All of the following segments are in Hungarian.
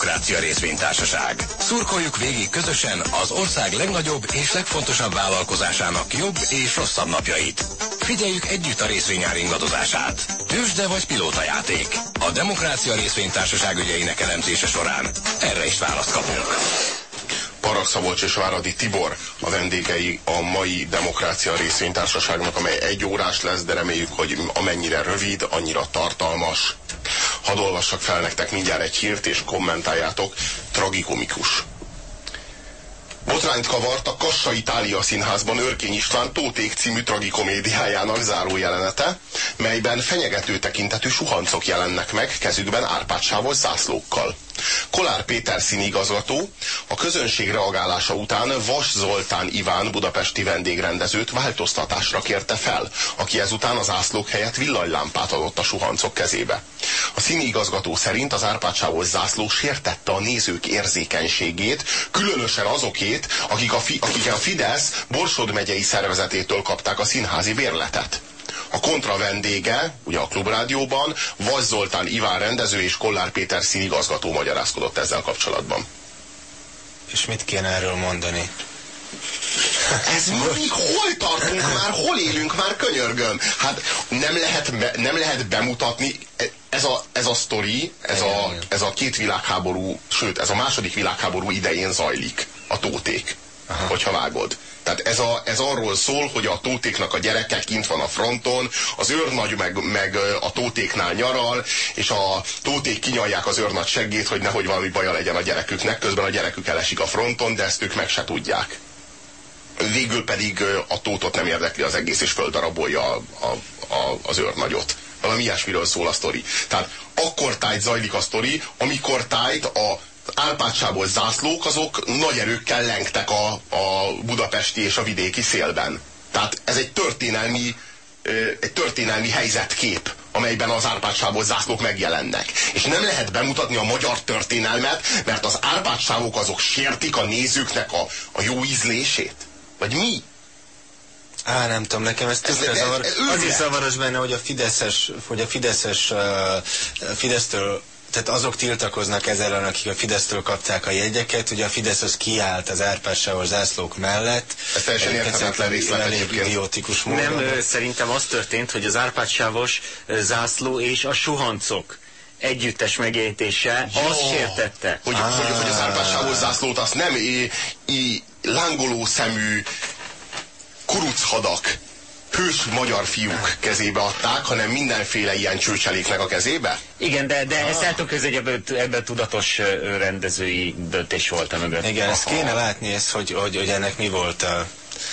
Demokrácia Részvénytársaság. Szurkoljuk végig közösen az ország legnagyobb és legfontosabb vállalkozásának jobb és rosszabb napjait. Figyeljük együtt a részvényár ingadozását. Tősde vagy játék. A Demokrácia Részvénytársaság ügyeinek elemzése során erre is választ kapunk. Parakszabolcs és Váradi Tibor a vendégei a mai Demokrácia Részvénytársaságnak, amely egy órás lesz, de reméljük, hogy amennyire rövid, annyira tartalmas. Hadd olvassak fel nektek mindjárt egy hírt, és kommentáljátok. Tragikomikus. Botrányt kavart a Kassa Itália Színházban Örkény István Tóték című tragikomédiájának záró jelenete, melyben fenyegető tekintetű suhancok jelennek meg kezükben árpátsávos zászlókkal. Kolár Péter színigazgató a közönség reagálása után Vas Zoltán Iván budapesti vendégrendezőt változtatásra kérte fel, aki ezután az ászlók helyett villanylámpát adott a suhancok kezébe. A színigazgató szerint az árpácsához zászló sértette a nézők érzékenységét, különösen azokét, akik a, fi, akik a Fidesz Borsod megyei szervezetétől kapták a színházi bérletet. A kontra vendége, ugye a Klubrádióban, Vaz Zoltán Iván rendező és Kollár Péter színigazgató magyarázkodott ezzel kapcsolatban. És mit kéne erről mondani? Ez mi, hol tartunk már, hol élünk már, könyörgöm? Hát nem lehet, be, nem lehet bemutatni, ez a, ez a sztori, ez a, ez a két világháború, sőt, ez a második világháború idején zajlik, a tóték, Aha. hogyha vágod. Tehát ez, a, ez arról szól, hogy a tótéknak a gyereke kint van a fronton, az őrnagy meg, meg a tótéknál nyaral, és a tóték kinyalják az őrnagy seggét, hogy nehogy valami baja legyen a gyereküknek, közben a gyerekük elesik a fronton, de ezt ők meg se tudják. Végül pedig a tótot nem érdekli az egész, és földarabolja a, a, a, az őrnagyot. Valami ilyesmiről szól a sztori. Tehát akkor tájt zajlik a sztori, amikor tájt a Árpádsából zászlók azok nagy erőkkel lengtek a, a budapesti és a vidéki szélben. Tehát ez egy történelmi, egy történelmi helyzetkép, amelyben az árpádsávos zászlók megjelennek. És nem lehet bemutatni a magyar történelmet, mert az árpádsávok azok sértik a nézőknek a, a jó ízlését. Vagy mi? Á, nem tudom, nekem ez tökre zavar. Az is zavaros benne, hogy a Fideszes, hogy a Fideszes uh, Fidesztől tehát azok tiltakoznak ezzel, akik a Fidesztől kapták a jegyeket, ugye a Fidesz az kiállt az árpással zászlók mellett. Ez teljesen érthetetlen részlet idiotikus módon. Nem, szerintem az történt, hogy az árpádsávos zászló és a suhancok együttes megértése azt sértette. Hogy, ah. hogy, hogy az árpádsávos zászlót azt nem é, é, lángoló szemű kuruchadak hős magyar fiúk kezébe adták, hanem mindenféle ilyen csőcseléknek a kezébe? Igen, de, de ezt el tudok hogy ebben, tudatos rendezői döntés volt a mögött. Igen, ezt kéne látni, ezt, hogy, hogy, hogy ennek mi volt a,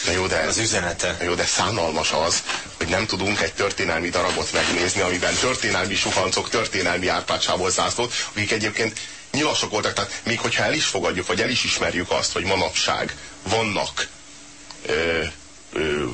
Na jó, de, az üzenete. Na jó, de szánalmas az, hogy nem tudunk egy történelmi darabot megnézni, amiben történelmi suhancok, történelmi árpácsából zászlót, akik egyébként nyilasok voltak, tehát még hogyha el is fogadjuk, vagy el is ismerjük azt, hogy manapság vannak ö, ö,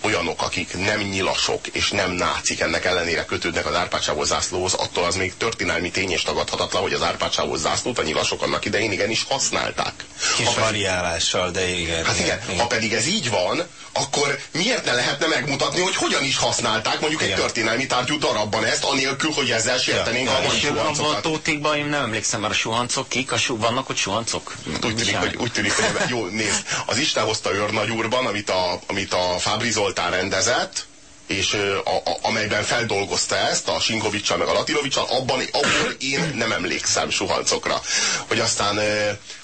olyanok, akik nem nyilasok és nem nácik, ennek ellenére kötődnek az árpácsávos zászlóhoz, attól az még történelmi tény és tagadhatatlan, hogy az árpácsávos zászlót a nyilasok annak idején igenis használták. Kis ha variálással, de igen. Hát igen, igen, ha pedig ez így van, akkor miért ne lehetne megmutatni, hogy hogyan is használták mondjuk igen. egy történelmi tárgyú darabban ezt, anélkül, hogy ezzel sértenénk ja, a mai suhancokat. A én nem emlékszem már a suhancok, kik? A su, vannak ott suhancok? Hát úgy tűnik, hogy, úgy tűnik, hogy jó, nézd, az Isten hozta őrnagyúrban, amit a, amit a Fábri Zoltán rendezett, és a, a, amelyben feldolgozta ezt a Sinkovicsal meg a Latilovicsal, abban, abban én nem emlékszem suhancokra. Hogy aztán,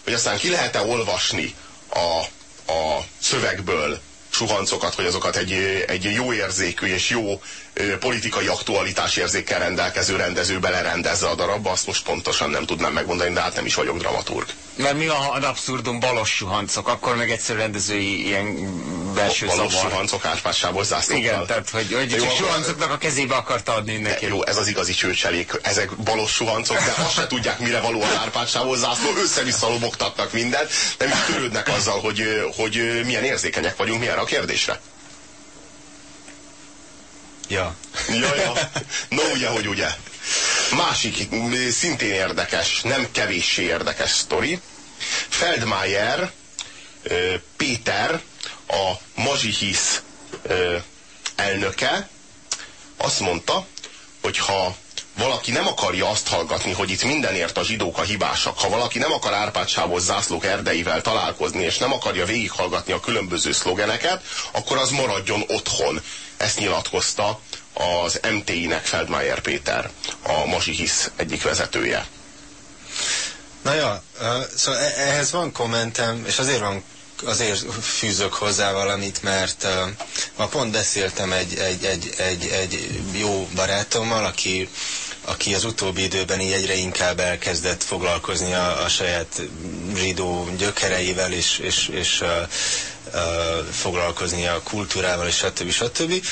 hogy aztán ki lehet-e olvasni a, a szövegből suhancokat, hogy azokat egy, egy jó érzékű és jó politikai aktualitás érzékkel rendelkező rendező belerendezze a darabba, azt most pontosan nem tudnám megmondani, de hát nem is vagyok dramaturg. Mert mi a, az abszurdum balos suhancok, akkor meg egyszer rendezői ilyen belső balos zavar. suhancok árpássából zászlókkal. Igen, tehát hogy, hogy jó, csak suhancoknak a kezébe akarta adni neki. Jó, ez az igazi csőcselék. Ezek balos suhancok, de azt se tudják, mire való az árpássából zászló, össze-vissza lobogtatnak mindent, nem is törődnek azzal, hogy, hogy milyen érzékenyek vagyunk, milyen a kérdésre. Ja. Ja, ja. No, ugye, hogy ugye. Másik, szintén érdekes, nem kevéssé érdekes sztori. Feldmayer Péter, a Mazsihisz elnöke azt mondta, hogy ha valaki nem akarja azt hallgatni, hogy itt mindenért a zsidók a hibásak, ha valaki nem akar Árpád zászlók erdeivel találkozni, és nem akarja végighallgatni a különböző szlogeneket, akkor az maradjon otthon. Ezt nyilatkozta az MTI-nek Feldmayer Péter, a Mazsihisz egyik vezetője. Na ja, szóval e-, ehhez van kommentem, és azért van azért fűzök hozzá valamit, mert uh, ma pont beszéltem egy, egy, egy, egy, egy jó barátommal, aki, aki az utóbbi időben így egyre inkább elkezdett foglalkozni a, a saját zsidó gyökereivel, és, és, és uh, uh, foglalkozni a kultúrával, és stb. stb. stb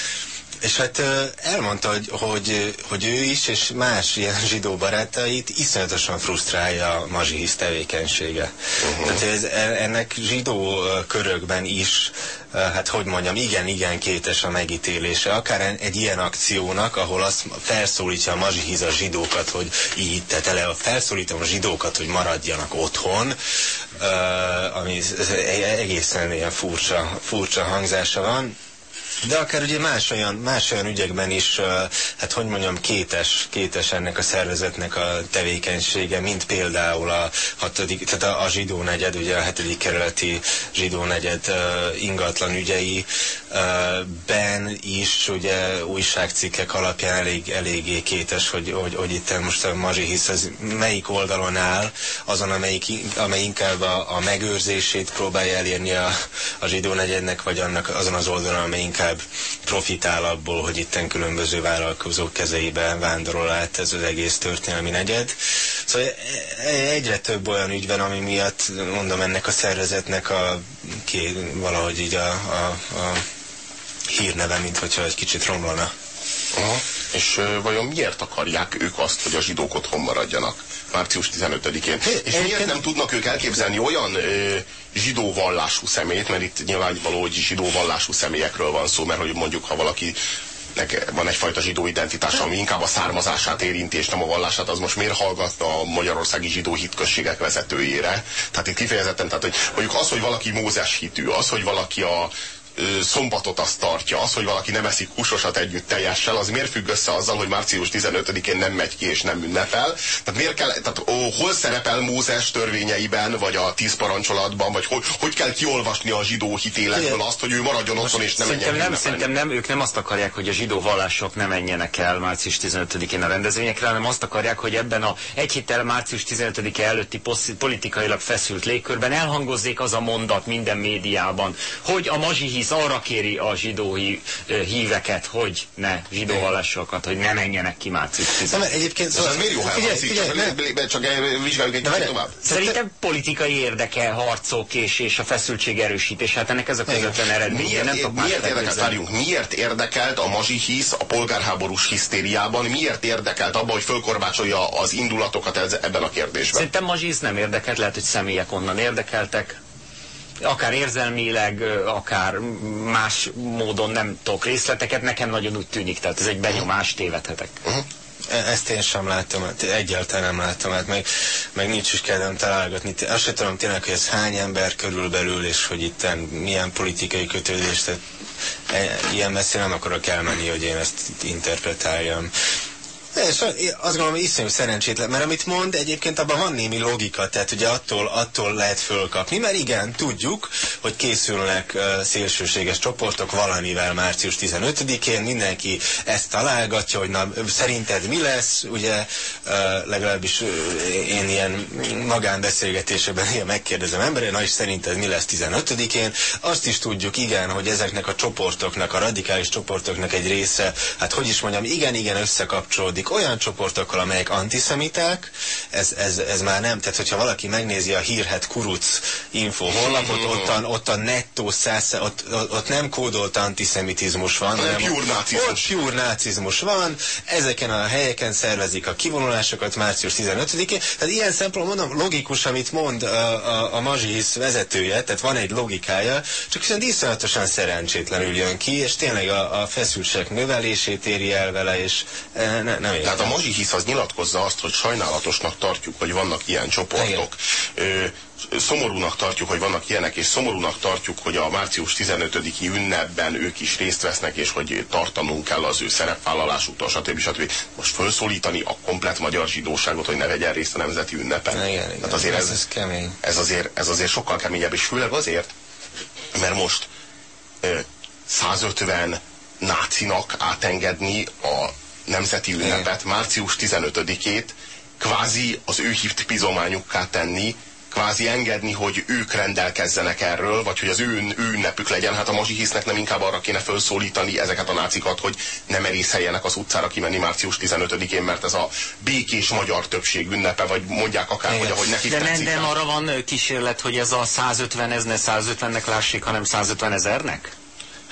és hát elmondta, hogy, hogy, hogy ő is, és más ilyen zsidó barátait iszonyatosan frusztrálja a mazsihisz tevékenysége. Uh-huh. Tehát ez, e, ennek zsidó körökben is, hát hogy mondjam, igen-igen kétes a megítélése. Akár egy ilyen akciónak, ahol azt felszólítja a mazsihiz a zsidókat, hogy így, tehát ele, felszólítom a zsidókat, hogy maradjanak otthon, ami egészen ilyen furcsa, furcsa hangzása van de akár ugye más olyan, más olyan ügyekben is, hát hogy mondjam, kétes, kétes ennek a szervezetnek a tevékenysége, mint például a hatodik, tehát a, a zsidó negyed, ugye a hetedik kerületi zsidó negyed ingatlan ügyei ben is ugye újságcikkek alapján elég, eléggé kétes, hogy, hogy, hogy itt most a Mazsi hisz az melyik oldalon áll, azon, amelyik, amely inkább a, a megőrzését próbálja elérni a, a zsidó negyednek, vagy annak azon az oldalon, amely inkább inkább profitál abból, hogy itten különböző vállalkozók kezeibe vándorol át ez az egész történelmi negyed. Szóval e, e, egyre több olyan ügy van, ami miatt mondom ennek a szervezetnek a, ki, valahogy így a, a, a hírneve, mint hogyha egy kicsit romlana. Aha. És vajon miért akarják ők azt, hogy a zsidók otthon maradjanak március 15-én? És miért nem tudnak ők elképzelni olyan uh, zsidó vallású szemét, mert itt nyilvánvaló, hogy zsidó vallású személyekről van szó, mert hogy mondjuk, ha valaki van egyfajta zsidó identitás, ami inkább a származását érinti, és nem a vallását, az most miért hallgat a magyarországi zsidó hitközségek vezetőjére? Tehát itt kifejezetten, tehát hogy mondjuk az, hogy valaki Mózes hitű, az, hogy valaki a szombatot azt tartja, az, hogy valaki nem eszik húsosat együtt teljessel, az miért függ össze azzal, hogy március 15-én nem megy ki és nem ünnepel? Tehát miért kell, tehát ó, hol szerepel Mózes törvényeiben, vagy a tíz parancsolatban, vagy hogy, hogy kell kiolvasni a zsidó hitéletből azt, hogy ő maradjon otthon és nem menjen nem, Szerintem nem, ők nem azt akarják, hogy a zsidó vallások nem menjenek el március 15-én a rendezvényekre, hanem azt akarják, hogy ebben a egy héttel március 15-e előtti politikailag feszült légkörben elhangozzék az a mondat minden médiában, hogy a mazsihi hisz arra kéri a zsidó híveket, hogy ne zsidó vallásokat, hogy ne menjenek ki március 10 Egyébként szóval ez miért jó, ha figyelj, csak vizsgáljuk egy kicsit tovább. Szerintem politikai érdeke, harcok és, és a feszültség erősítés, hát ennek ez a közvetlen eredménye. Nem tudok miért érdekelt, várjunk, miért érdekelt a mazsi hisz a polgárháborús hisztériában, miért érdekelt abban, hogy fölkorbácsolja az indulatokat ebben a kérdésben? Szerintem mazsi nem érdekelt, lehet, hogy személyek onnan érdekeltek, akár érzelmileg, akár más módon nem tudok részleteket, nekem nagyon úgy tűnik, tehát ez egy benyomás, tévedhetek. Uh-huh. Ezt én sem látom, hát egyáltalán nem látom, hát meg, meg nincs is kedvem találgatni. Azt sem tudom tényleg, hogy ez hány ember körülbelül, és hogy itt milyen politikai kötődést, tehát e, ilyen messzire nem akarok elmenni, hogy én ezt interpretáljam. És azt gondolom, hogy iszonyú szerencsétlen, mert amit mond, egyébként abban van némi logika, tehát ugye attól, attól lehet fölkapni, mert igen, tudjuk, hogy készülnek uh, szélsőséges csoportok valamivel március 15-én, mindenki ezt találgatja, hogy na, szerinted mi lesz, ugye uh, legalábbis uh, én ilyen magánbeszélgetésekben ilyen megkérdezem emberre, na és szerinted mi lesz 15-én, azt is tudjuk, igen, hogy ezeknek a csoportoknak, a radikális csoportoknak egy része, hát hogy is mondjam, igen, igen összekapcsolódik foglalkozik olyan csoportokkal, amelyek antiszemiták, ez, ez, ez már nem, tehát hogyha valaki megnézi a hírhet kuruc info honlapot, ott a, ott a nettó száz, ott, ott nem kódolt antiszemitizmus van, hanem pure nácizmus. ott pure nácizmus van, ezeken a helyeken szervezik a kivonulásokat március 15-én, tehát ilyen szempontból mondom, logikus, amit mond a, a, a Mazsihisz vezetője, tehát van egy logikája, csak viszont iszonyatosan szerencsétlenül jön ki, és tényleg a, a feszültség növelését éri el vele, és e, ne, nem Nem Tehát a hisz az nyilatkozza azt, hogy sajnálatosnak tartjuk, hogy vannak ilyen csoportok. Ö, szomorúnak tartjuk, hogy vannak ilyenek, és szomorúnak tartjuk, hogy a március 15-i ünnepben ők is részt vesznek, és hogy tartanunk kell az ő szerepvállalásuktól, stb. stb. Most felszólítani a komplet magyar zsidóságot, hogy ne vegyen részt a nemzeti ünnepen. Igen, igen. Hát azért ez, ez, kemény. Ez azért, ez azért sokkal keményebb, és főleg azért, mert most 150 nácinak átengedni a nemzeti ünnepet, március 15-ét, kvázi az ő hívt pizományukká tenni, kvázi engedni, hogy ők rendelkezzenek erről, vagy hogy az ő, ő ünnepük legyen. Hát a mazsihisznek nem inkább arra kéne felszólítani ezeket a nácikat, hogy ne merészeljenek az utcára kimenni március 15-én, mert ez a békés magyar többség ünnepe, vagy mondják akár, hogy ahogy nekik De nem, de arra van kísérlet, hogy ez a 150, ez ne 150-nek lássék, hanem 150 ezernek?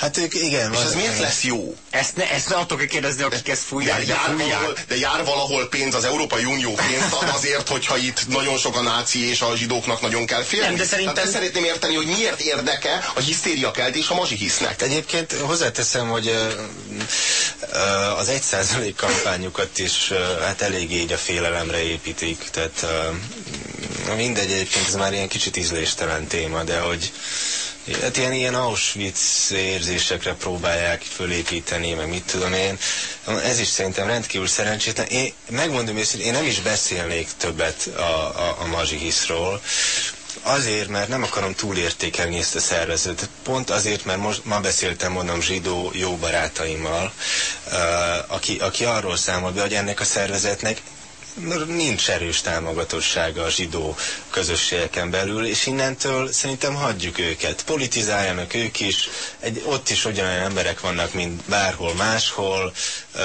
Hát ők igen. És ez miért lesz jó? Ezt ne, ezt ne attól kell kérdezni, akik ezt fújják, de, jár fújják. Valahol, de jár valahol pénz, az Európai Unió pénzt ad azért, hogyha itt nagyon sok a náci és a zsidóknak nagyon kell félni. Nem, de szerintem... Tehát ezt szeretném érteni, hogy miért érdeke a hisztéria keltés a hisznek. Egyébként hozzáteszem, hogy az egy százalék kampányukat is hát eléggé így a félelemre építik. Tehát mindegy, egyébként ez már ilyen kicsit ízléstelen téma, de hogy Hát ilyen, ilyen Auschwitz érzésekre próbálják fölépíteni, meg mit tudom én. Ez is szerintem rendkívül szerencsétlen. Én megmondom őszintén, én nem is beszélnék többet a, a, a Mazsihiszról. Azért, mert nem akarom túlértékelni ezt a szervezetet. Pont azért, mert most, ma beszéltem, mondom, zsidó jó barátaimmal, uh, aki, aki arról számol be, hogy ennek a szervezetnek nincs erős támogatossága a zsidó közösségeken belül, és innentől szerintem hagyjuk őket. Politizáljanak ők is, egy, ott is ugyanolyan emberek vannak, mint bárhol máshol, uh,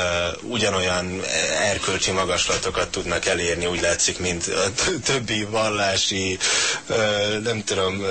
ugyanolyan erkölcsi magaslatokat tudnak elérni, úgy látszik, mint a többi vallási, uh, nem tudom, uh,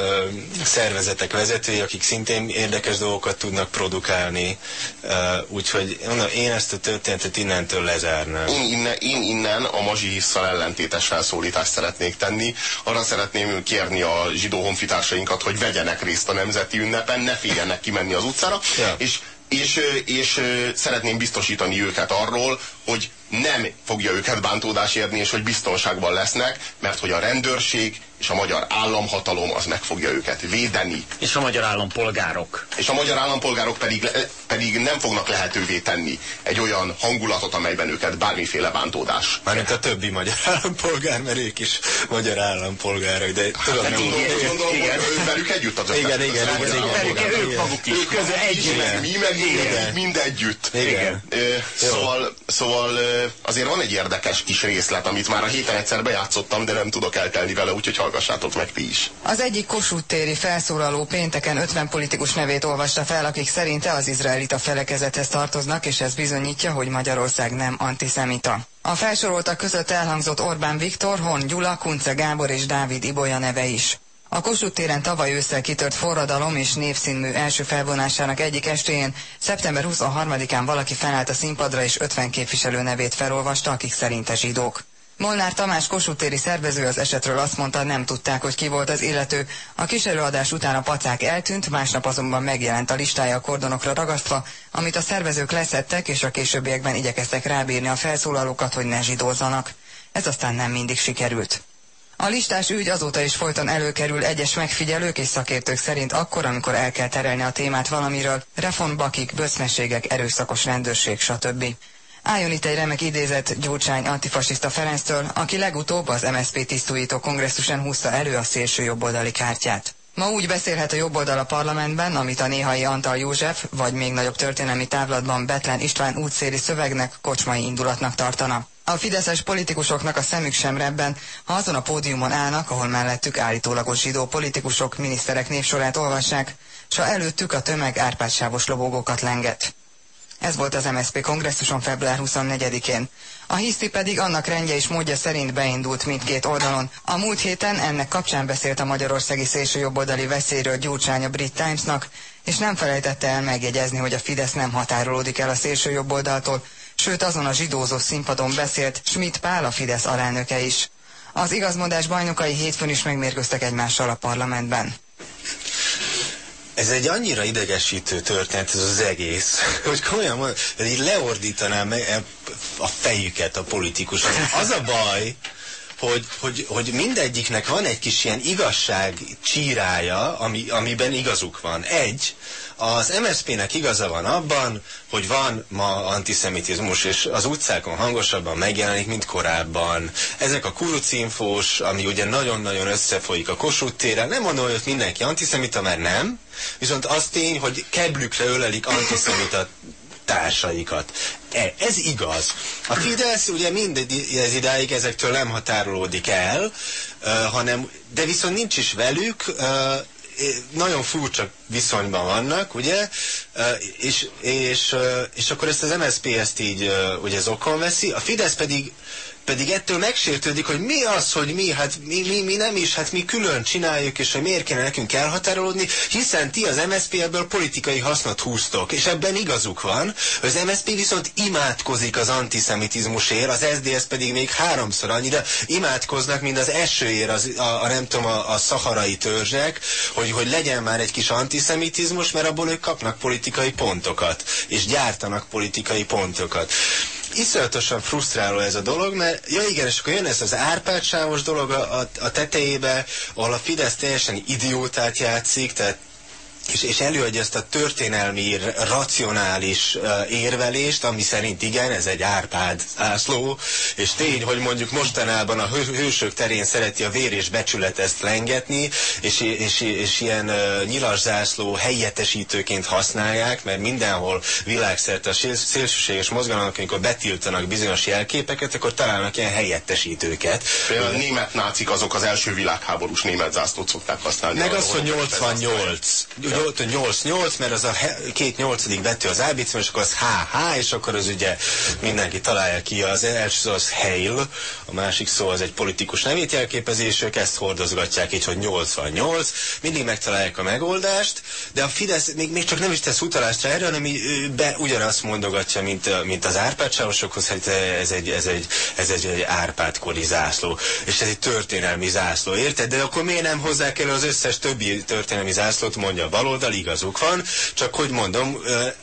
szervezetek vezetői, akik szintén érdekes dolgokat tudnak produkálni. Uh, úgyhogy mondom, én ezt a történetet innentől lezárnám. Én innen, én innen a mazsihisszal ellentétes felszólítást szeretnék tenni. Arra szeretném kérni a zsidó honfitársainkat, hogy vegyenek részt a nemzeti ünnepen, ne féljenek kimenni az utcára, ja. és, és, és szeretném biztosítani őket arról, hogy nem fogja őket bántódás érni, és hogy biztonságban lesznek, mert hogy a rendőrség és a magyar államhatalom az meg fogja őket védeni. És a magyar állampolgárok. És a magyar állampolgárok pedig, pedig nem fognak lehetővé tenni egy olyan hangulatot, amelyben őket bármiféle bántódás. Mármint a többi magyar állampolgár, mert ők is magyar állampolgárok, de hát, tudom, nem gondolom, igen, gondolom, igen. hogy velük együtt az Igen, igen, igen, igen, igen, igen, ők maguk is. Ők közül együtt. Mi, meg igen. mind együtt. Igen. Szóval, szóval azért van egy érdekes kis részlet, amit már a héten egyszer bejátszottam, de nem tudok eltelni vele, úgyhogy hallgassátok meg ti is. Az egyik Kossuth téri felszólaló pénteken 50 politikus nevét olvasta fel, akik szerinte az izraelita felekezethez tartoznak, és ez bizonyítja, hogy Magyarország nem antiszemita. A felsoroltak között elhangzott Orbán Viktor, Hon Gyula, Kunce Gábor és Dávid Ibolya neve is. A Kossuth téren tavaly ősszel kitört forradalom és népszínmű első felvonásának egyik estéjén, szeptember 23-án valaki felállt a színpadra és 50 képviselő nevét felolvasta, akik szerinte zsidók. Molnár Tamás Kossuth szervező az esetről azt mondta, nem tudták, hogy ki volt az illető. A kis előadás után a pacák eltűnt, másnap azonban megjelent a listája a kordonokra ragasztva, amit a szervezők leszettek, és a későbbiekben igyekeztek rábírni a felszólalókat, hogy ne zsidózzanak. Ez aztán nem mindig sikerült. A listás ügy azóta is folyton előkerül egyes megfigyelők és szakértők szerint akkor, amikor el kell terelni a témát valamiről, reformbakik, böszmességek, erőszakos rendőrség, stb. Álljon itt egy remek idézet Gyurcsány antifasiszta Ferenctől, aki legutóbb az MSZP tisztújító kongresszusen húzta elő a szélső jobboldali kártyát. Ma úgy beszélhet a jobboldal a parlamentben, amit a néhai Antal József, vagy még nagyobb történelmi távlatban Betlen István útszéli szövegnek, kocsmai indulatnak tartana. A fideszes politikusoknak a szemük sem rebben, ha azon a pódiumon állnak, ahol mellettük állítólagos zsidó politikusok, miniszterek névsorát olvassák, s ha előttük a tömeg árpádsávos lobogókat lenget. Ez volt az MSZP kongresszuson február 24-én. A hiszti pedig annak rendje és módja szerint beindult mindkét oldalon. A múlt héten ennek kapcsán beszélt a magyarországi szélsőjobboldali veszélyről Gyurcsány a Brit Timesnak, és nem felejtette el megjegyezni, hogy a Fidesz nem határolódik el a szélsőjobboldaltól, sőt azon a zsidózó színpadon beszélt Schmidt Pál a Fidesz alelnöke is. Az igazmondás bajnokai hétfőn is megmérkőztek egymással a parlamentben. ez egy annyira idegesítő történet, ez az egész, hogy komolyan mondom, leordítanám a fejüket a politikusok. Az a baj, hogy, hogy, hogy mindegyiknek van egy kis ilyen igazság csírája, ami, amiben igazuk van. Egy, az MSZP-nek igaza van abban, hogy van ma antiszemitizmus, és az utcákon hangosabban megjelenik, mint korábban. Ezek a kurucinfós, ami ugye nagyon-nagyon összefolyik a Kossuth téren, nem mondom, hogy ott mindenki antiszemita, mert nem, viszont az tény, hogy keblükre ölelik antiszemita társaikat. E, ez igaz. A Fidesz ugye ez idáig ezektől nem határolódik el, hanem, de viszont nincs is velük, nagyon furcsa viszonyban vannak, ugye, és, és, és akkor ezt az MSZP ezt így ugye zokon veszi, a Fidesz pedig pedig ettől megsértődik, hogy mi az, hogy mi, hát mi, mi, mi nem is, hát mi külön csináljuk, és hogy miért kéne nekünk elhatárolódni, hiszen ti az MSZP ebből politikai hasznot húztok, és ebben igazuk van. Az MSZP viszont imádkozik az antiszemitizmusért, az SDS pedig még háromszor annyira imádkoznak, mint az esőért, az, a, a nem tudom, a, a szaharai törzsek, hogy, hogy legyen már egy kis antiszemitizmus, mert abból ők kapnak politikai pontokat, és gyártanak politikai pontokat iszonyatosan frusztráló ez a dolog, mert ja igen, és akkor jön ez az Árpád sávos dolog a, a, a tetejébe, ahol a Fidesz teljesen idiótát játszik, tehát és, és előadja ezt a történelmi, racionális uh, érvelést, ami szerint igen, ez egy Árpád ászló, és tény, hogy mondjuk mostanában a hő, hősök terén szereti a vér és becsület ezt lengetni, és, és, és ilyen uh, nyilaszászló helyettesítőként használják, mert mindenhol világszerte a szélsőséges mozgalmak, amikor betiltanak bizonyos jelképeket, akkor találnak ilyen helyettesítőket. Például a német nácik azok az első világháborús német zászlót szokták használni. Meg az, hogy 88 8-8, mert az a két nyolcadik betű az ábicben, és akkor az HH, és akkor az ugye mindenki találja ki, az első szó az Hail, a másik szó az egy politikus nevét jelképezés, ők ezt hordozgatják így, hogy 88, mindig megtalálják a megoldást, de a Fidesz még, még csak nem is tesz utalást rá erre, hanem be ugyanazt mondogatja, mint, mint az árpádsávosokhoz, hogy ez egy, ez egy, ez egy, egy árpádkori zászló, és ez egy történelmi zászló, érted? De akkor miért nem hozzák elő az összes többi történelmi zászlót, mondja a baloldal, igazuk van, csak hogy mondom,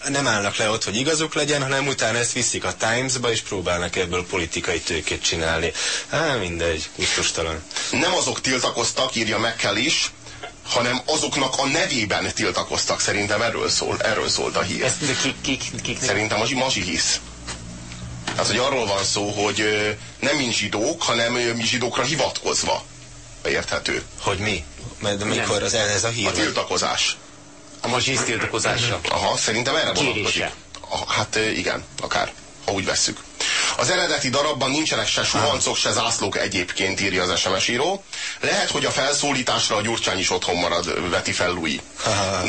nem állnak le ott, hogy igazuk legyen, hanem utána ezt viszik a Times-ba, és próbálnak ebből politikai tőkét csinálni. Hát mindegy, gusztustalan. Nem azok tiltakoztak, írja Mekkel is, hanem azoknak a nevében tiltakoztak. Szerintem erről, szól, erről szólt a hír. Ezt kik, kik, kik, Szerintem a Mazsi hisz. Tehát, hogy arról van szó, hogy nem mint zsidók, hanem mi zsidókra hivatkozva. Érthető. Hogy mi? Mert mikor az, ez a hír? A tiltakozás. A mazsisz tiltakozása. Aha, szerintem erre vonatkozik. Hát igen, akár, ha úgy vesszük. Az eredeti darabban nincsenek se suhancok, se zászlók egyébként, írja az SMS író. Lehet, hogy a felszólításra a Gyurcsány is otthon marad, veti fel Louis.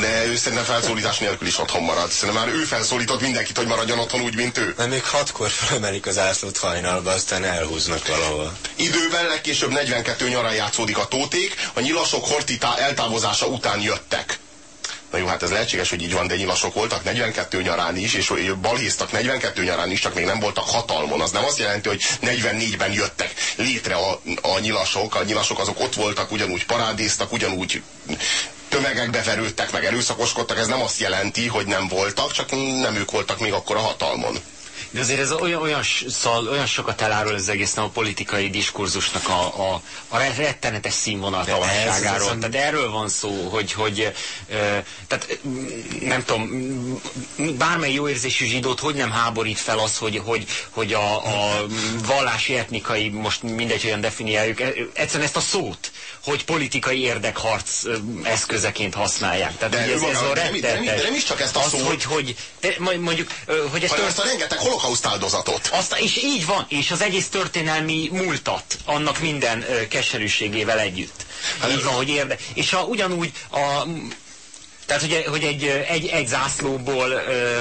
De ő szerintem felszólítás nélkül is otthon marad. Szerintem már ő felszólított mindenkit, hogy maradjon otthon úgy, mint ő. Mert még hatkor felemelik az zászlót hajnalba, aztán elhúznak valahol. Időben legkésőbb 42 nyarán játszódik a tóték, a nyilasok hortita eltávozása után jöttek. Na jó, hát ez lehetséges, hogy így van, de nyilasok voltak 42 nyarán is, és balhéztak 42 nyarán is, csak még nem voltak hatalmon. Az nem azt jelenti, hogy 44-ben jöttek létre a, a nyilasok. A nyilasok azok ott voltak, ugyanúgy parádéztak, ugyanúgy tömegekbe verődtek, meg erőszakoskodtak. Ez nem azt jelenti, hogy nem voltak, csak nem ők voltak még akkor a hatalmon. De azért ez olyan, olyan, szal, olyan sokat elárul az egész nem a politikai diskurzusnak a, a, a rettenetes színvonal talasságáról. Tehát erről van szó, hogy, hogy e, tehát nem tudom, bármely jó érzésű zsidót hogy nem háborít fel az, hogy, hogy, hogy a, a vallási, etnikai, most mindegy, hogyan definiáljuk, egyszerűen ezt a szót, hogy politikai érdekharc eszközeként használják. Tehát, de, ez, ez a de, nem, de nem is csak ezt a az, szót. Hogy, hogy, de, mondjuk, hogy ezt, ezt a rengeteg holokauszt áldozatot. Azt, és így van, és az egész történelmi múltat, annak minden ö, keserűségével együtt. Hát, így van, hogy érde. És ha ugyanúgy a, tehát hogy, hogy egy, egy, egy zászlóból ö,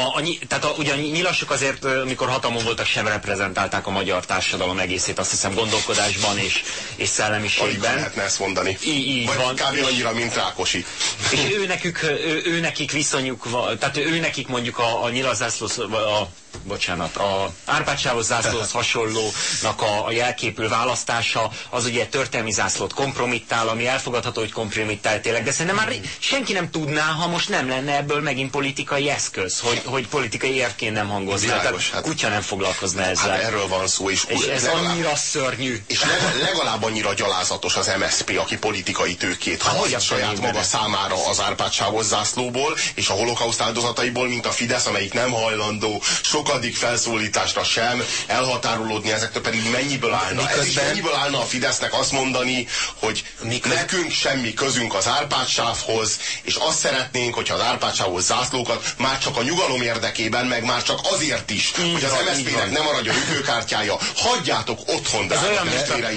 a, a, tehát a, ugye a nyilasok azért, amikor hatalmon voltak, sem reprezentálták a magyar társadalom egészét, azt hiszem gondolkodásban és, és szellemiségben. Alig lehetne ezt mondani. Így, így Vagy van. kb. annyira, mint Rákosi. És ő nekik, ő, ő nekik viszonyuk van, tehát ő nekik mondjuk a, a nyilazászló, a bocsánat, a Árpád zászlóhoz hasonlónak a, a jelképül választása, az ugye történelmi zászlót kompromittál, ami elfogadható, hogy kompromittál tényleg, de szerintem már senki nem tudná, ha most nem lenne ebből megint politikai eszköz, hogy, hogy politikai érvként nem hangozna. Világos, Tehát hát, kutya nem foglalkozna ezzel. Hát erről van szó, és, és ez legalább, annyira szörnyű. És legalább annyira gyalázatos az MSP, aki politikai tőkét hát, használ saját maga számára az Árpád zászlóból, és a holokauszt áldozataiból, mint a Fidesz, amelyik nem hajlandó sokadik felszólításra sem elhatárolódni ezektől, pedig mennyiből állna. Miközben... Ez is mennyiből állna a Fidesznek azt mondani, hogy Miközben... nekünk semmi közünk az Árpádsávhoz, és azt szeretnénk, hogyha az Árpádsávhoz zászlókat már csak a nyugalom érdekében, meg már csak azért is, így hogy az MSZP-nek nem maradjon ütőkártyája, hagyjátok otthon, de olyan,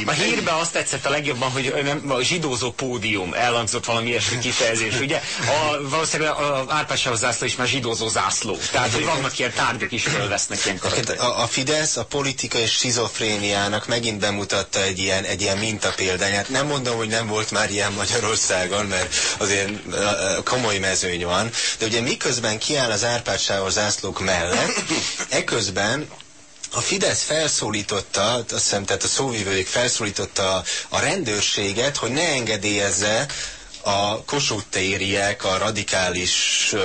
a, a hírben azt tetszett a legjobban, hogy nem, a zsidózó pódium elhangzott valami ilyesmi kifejezés, ugye? A, valószínűleg az Árpádsávhoz zászló is már zsidózó zászló. Tehát, hogy vannak ilyen tárgyak is fölvesznek ilyenkor. A, a Fidesz a politikai schizofréniának megint bemutatta egy ilyen, egy ilyen mintapéldányát. Nem mondom, hogy nem volt már ilyen Magyarországon, mert azért komoly mezőny van, de ugye miközben kiáll az Árpád zászlók mellett, eközben a Fidesz felszólította, azt hiszem, tehát a szóvivőik felszólította a, a rendőrséget, hogy ne engedélyezze a Kossuth tériek, a radikális uh,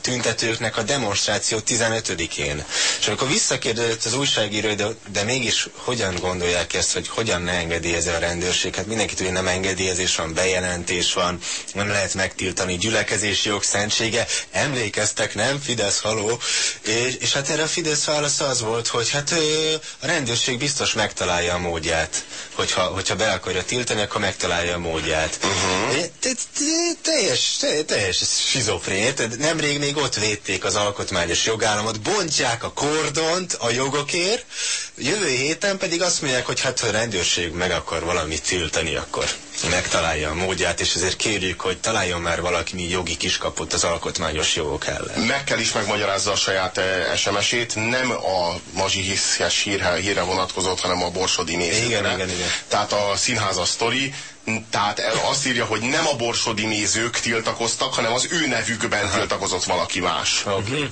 tüntetőknek a demonstráció 15-én. És amikor visszakérdezett az újságíró, de, de mégis hogyan gondolják ezt, hogy hogyan ne engedélyezze a rendőrség? Hát mindenki tudja, nem engedélyezés van, bejelentés van, nem lehet megtiltani gyülekezési jog szentsége. Emlékeztek, nem? Fidesz haló. És, és hát erre a Fidesz válasz az volt, hogy hát ö, a rendőrség biztos megtalálja a módját. Hogyha, hogyha be akarja tiltani, akkor megtalálja a módját. Uh -huh teljes, teljes schizofrén. Nemrég még ott védték az alkotmányos jogállamot, bontják a kordont a jogokért, jövő héten pedig azt mondják, hogy hát ha a rendőrség meg akar valamit tiltani, akkor megtalálja a módját, és ezért kérjük, hogy találjon már valaki jogi kiskaput az alkotmányos jogok ellen. Meg kell is megmagyarázza a saját eh, SMS-ét, nem a Mazsi hiszes hírre, hírre vonatkozott, hanem a Borsodi nézőkre. Igen, igen, igen. Tehát a színház a sztori, tehát azt írja, hogy nem a borsodi nézők tiltakoztak, hanem az ő nevükben Aha. tiltakozott valaki más. Okay.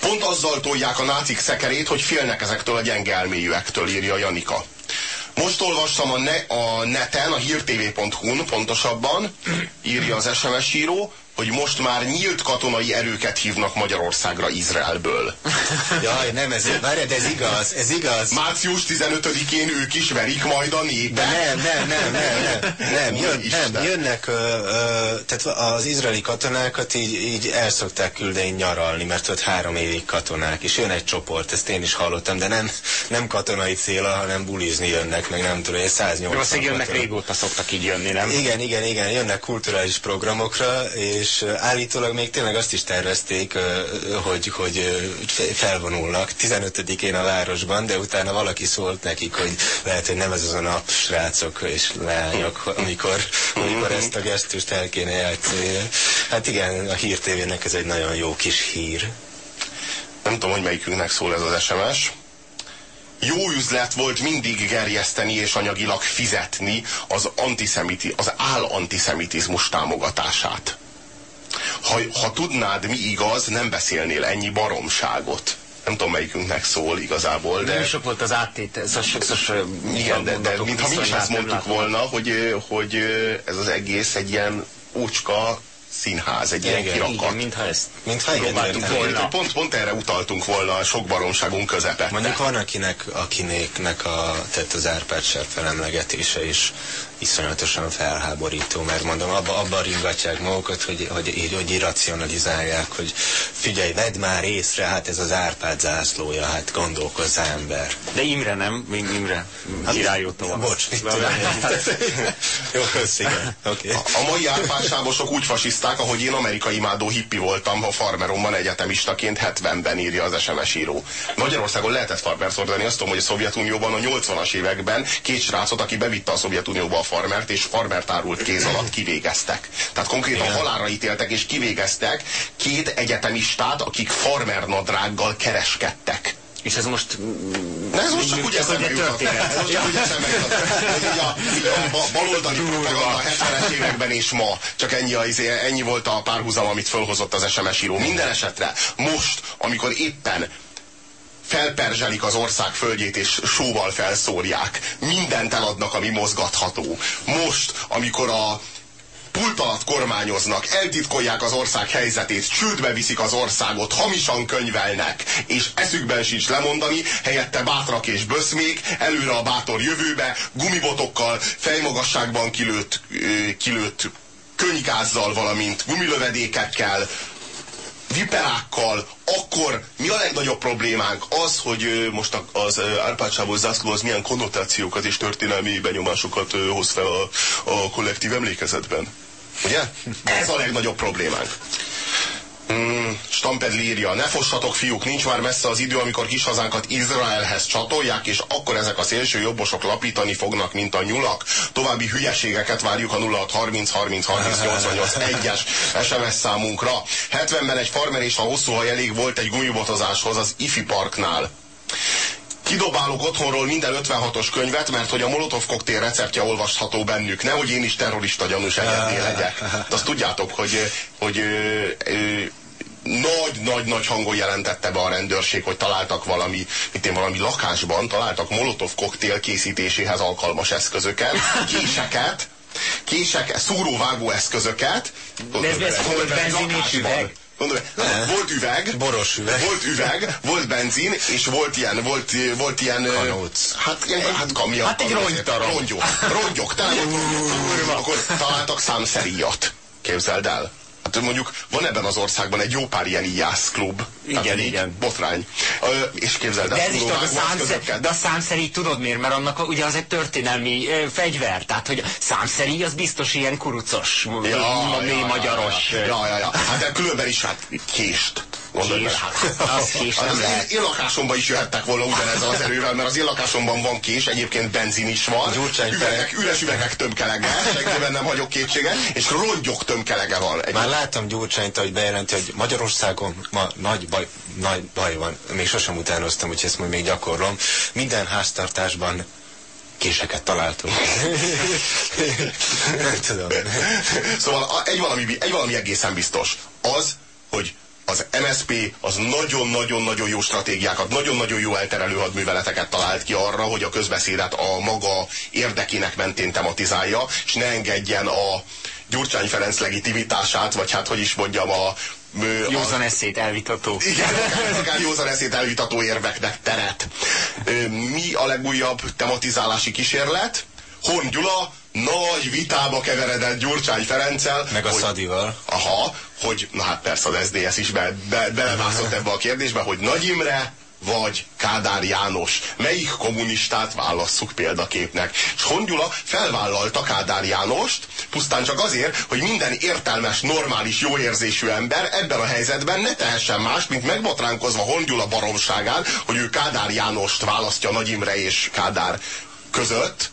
Pont azzal tolják a nácik szekerét, hogy félnek ezektől a gyenge elmélyűektől, írja Janika. Most olvastam a, ne, a neten, a hírtv.hu-n pontosabban, írja az SMS író, hogy most már nyílt katonai erőket hívnak Magyarországra Izraelből. Jaj, nem, ez, várj, de ez igaz, ez igaz. Március 15-én ők is verik majd a népet. De nem, nem, nem, nem, nem, nem, jön, nem jönnek, ö, ö, tehát az izraeli katonákat így, így el szokták küldeni nyaralni, mert ott három évig katonák, és jön egy csoport, ezt én is hallottam, de nem, nem katonai céla, hanem bulizni jönnek, meg nem tudom, 180 Valószínűleg jönnek régóta szoktak így jönni, nem? Igen, igen, igen, jönnek kulturális programokra, és és állítólag még tényleg azt is tervezték, hogy, hogy felvonulnak 15-én a városban, de utána valaki szólt nekik, hogy lehet, hogy nem ez az a nap, srácok és lányok, amikor, amikor ezt a gesztust el kéne játszani. Hát igen, a hírtévének ez egy nagyon jó kis hír. Nem tudom, hogy melyikünknek szól ez az SMS jó üzlet volt mindig gerjeszteni és anyagilag fizetni az, antiszemiti, az áll-antiszemitizmus támogatását. Ha, ha tudnád, mi igaz, nem beszélnél ennyi baromságot. Nem tudom, melyikünknek szól igazából, de... Nem sok volt az áttét, ez sokszor... Igen, de, de mintha mi is azt mondtuk volna, hogy, hogy ez az egész egy ilyen úcska színház, egy ilyen kirakat. Igen, mintha ezt mintha igen, volna. Pont, pont erre utaltunk volna a sok baromságunk közepette. Mondjuk van akinek, akinek a, tehát az Árpád felemlegetése is iszonyatosan felháborító, mert mondom, abba, abba ringatják magukat, hogy, hogy, hogy, hogy irracionalizálják, hogy figyelj, vedd már észre, hát ez az Árpád zászlója, hát gondolkozz ember. De Imre nem, mint Imre hát, irányító. Bocs, mit Jó, igen. Okay. A, a mai árpádsávosok úgy fasiszták, ahogy én amerikai imádó hippi voltam a farmeromban egyetemistaként 70-ben írja az SMS író. Magyarországon lehetett farmert ordani, azt tudom, hogy a Szovjetunióban a 80-as években két srácot, aki bevitte a Szovjetunióba a farmert, és farmert árult kéz alatt kivégeztek. Tehát konkrétan Igen. halálra ítéltek, és kivégeztek két egyetemistát, akik farmer nadrággal kereskedtek. És ez most... De ez most csak úgy eszembe jutott. Ez most csak úgy eszembe jutott. a, a baloldali propaganda a 70-es években és ma. Csak ennyi, ennyi volt a párhuzam, amit fölhozott az SMS író. Minden esetre most, amikor éppen felperzselik az ország földjét és sóval felszórják. Mindent eladnak, ami mozgatható. Most, amikor a pult alatt kormányoznak, eltitkolják az ország helyzetét, csődbe viszik az országot, hamisan könyvelnek, és eszükben sincs lemondani, helyette bátrak és böszmék, előre a bátor jövőbe, gumibotokkal, fejmagasságban kilőtt, kilőtt könygázzal, valamint gumilövedékekkel, viperákkal, akkor mi a legnagyobb problémánk? Az, hogy most az Árpád zászló az milyen konnotációkat és történelmi benyomásokat hoz fel a, a kollektív emlékezetben. Ugye? Ez a legnagyobb problémánk. Hmm, Stampedli írja, ne fossatok fiúk, nincs már messze az idő, amikor kis hazánkat Izraelhez csatolják, és akkor ezek a szélső jobbosok lapítani fognak, mint a nyulak. További hülyeségeket várjuk a 0630 30 30 88 1-es SMS számunkra. 70-ben egy farmer és a hosszú haj elég volt egy gumibotozáshoz az IFI parknál. Kidobálok otthonról minden 56-os könyvet, mert hogy a Molotov koktél receptje olvasható bennük. Nehogy én is terrorista gyanús egyedné legyek. De azt tudjátok, hogy, hogy nagy-nagy-nagy hangon jelentette be a rendőrség, hogy találtak valami, itt én valami lakásban, találtak molotov koktél készítéséhez alkalmas eszközöket, késeket, kések, szúróvágó eszközöket. De ez, ez volt benzin és üveg? Mondom, volt üveg, boros üveg, volt üveg, volt benzin, és volt ilyen, volt, volt ilyen, Kanóc. hát ilyen, hát kamion. Hát egy rongytarab. Rongyok, rongyok, tehát akkor találtak számszeríjat. Képzeld el. Hát mondjuk van ebben az országban egy jó pár ilyen ijászklub. Igen, Tehát igen. Botrány. Ö, és képzeld el, de ez is tudod, a számszer, de a számszeri tudod miért? Mert annak ugye az egy történelmi ö, fegyver. Tehát, hogy a számszeri az biztos ilyen kurucos, ja, mély ja, magyaros. Ja, ja, ja, ja. Hát de különben is hát kést. Kés. Az kés az az én, én lakásomban is jöhettek volna ugyanezzel az erővel, mert az én lakásomban van kés, egyébként benzin is van. Üvegek, üres üvegek tömkelege, senkében nem hagyok kétséget, és rongyok tömkelege van. Egy Már láttam Gyurcsányt, hogy bejelenti, hogy Magyarországon ma nagy baj, nagy baj van. Még sosem utánoztam, úgyhogy ezt majd még gyakorlom. Minden háztartásban késeket találtunk. Nem tudom. Szóval egy valami, egy valami egészen biztos. Az, hogy az MSP az nagyon-nagyon-nagyon jó stratégiákat, nagyon-nagyon jó elterelő hadműveleteket talált ki arra, hogy a közbeszédet a maga érdekének mentén tematizálja, és ne engedjen a Gyurcsány Ferenc legitimitását, vagy hát hogy is mondjam, a Józan eszét elvitató. Igen, akár józan eszét elvitató érveknek teret. Mi a legújabb tematizálási kísérlet? Hon Gyula nagy vitába keveredett Gyurcsány Ferenccel. Meg a hogy, Szadival. Aha, hogy, na hát persze az SZDSZ is be, be, belemászott ebbe a kérdésbe, hogy Nagy Imre vagy Kádár János. Melyik kommunistát válasszuk példaképnek? És Hongyula felvállalta Kádár Jánost, pusztán csak azért, hogy minden értelmes, normális, jóérzésű ember ebben a helyzetben ne tehessen más, mint megbotránkozva Hongyula baromságán, hogy ő Kádár Jánost választja Nagy Imre és Kádár között,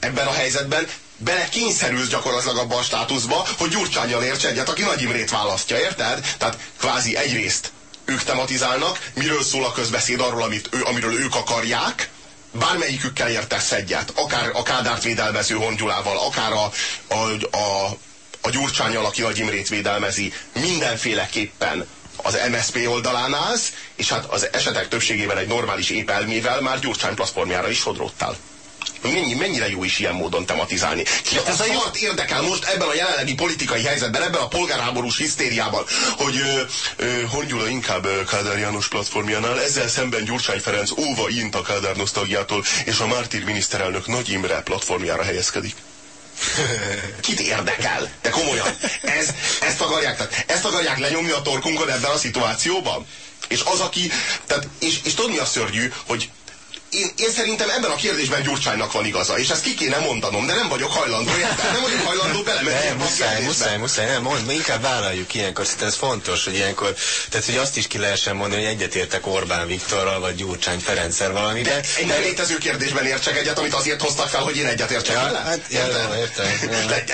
ebben a helyzetben bele kényszerülsz gyakorlatilag abban a státuszba, hogy Gyurcsányjal érts egyet, aki Nagy Imrét választja, érted? Tehát kvázi egyrészt ők tematizálnak, miről szól a közbeszéd arról, amit ő, amiről ők akarják, bármelyikükkel értesz egyet, akár a Kádárt védelmező Hongyulával, akár a, a, a, a Gyurcsányjal, aki Nagy Imrét védelmezi, mindenféleképpen az MSP oldalán állsz, és hát az esetek többségében egy normális épelmével már Gyurcsány platformjára is sodrottál mennyi, mennyire jó is ilyen módon tematizálni. Ki hát ez a szart érdekel most ebben a jelenlegi politikai helyzetben, ebben a polgárháborús hisztériában, hogy Hongyula inkább Kádár János platformjánál, ezzel szemben Gyurcsány Ferenc óva int a Kádár nosztalgiától, és a Mártír miniszterelnök Nagy Imre platformjára helyezkedik. Kit érdekel? De komolyan, ez, ezt akarják, tehát ezt akarják lenyomni a torkunkon ebben a szituációban? És az, aki, tehát, és, és tudod mi a szörnyű, hogy én, én szerintem ebben a kérdésben Gyurcsánynak van igaza, és ezt ki kéne mondanom, de nem vagyok hajlandó, érted? Nem vagyok hajlandó belemenni. Nem, muszáj, muszáj, muszáj, nem, mond, inkább vállaljuk ilyenkor, szerintem ez fontos, hogy ilyenkor, tehát hogy azt is ki lehessen mondani, hogy egyetértek Orbán Viktorral, vagy Gyurcsány Ferenccel valami. De, de egy nem létező kérdésben értsek egyet, amit azért hoztak fel, hogy én egyetértsek ja. Hát, értem, értem,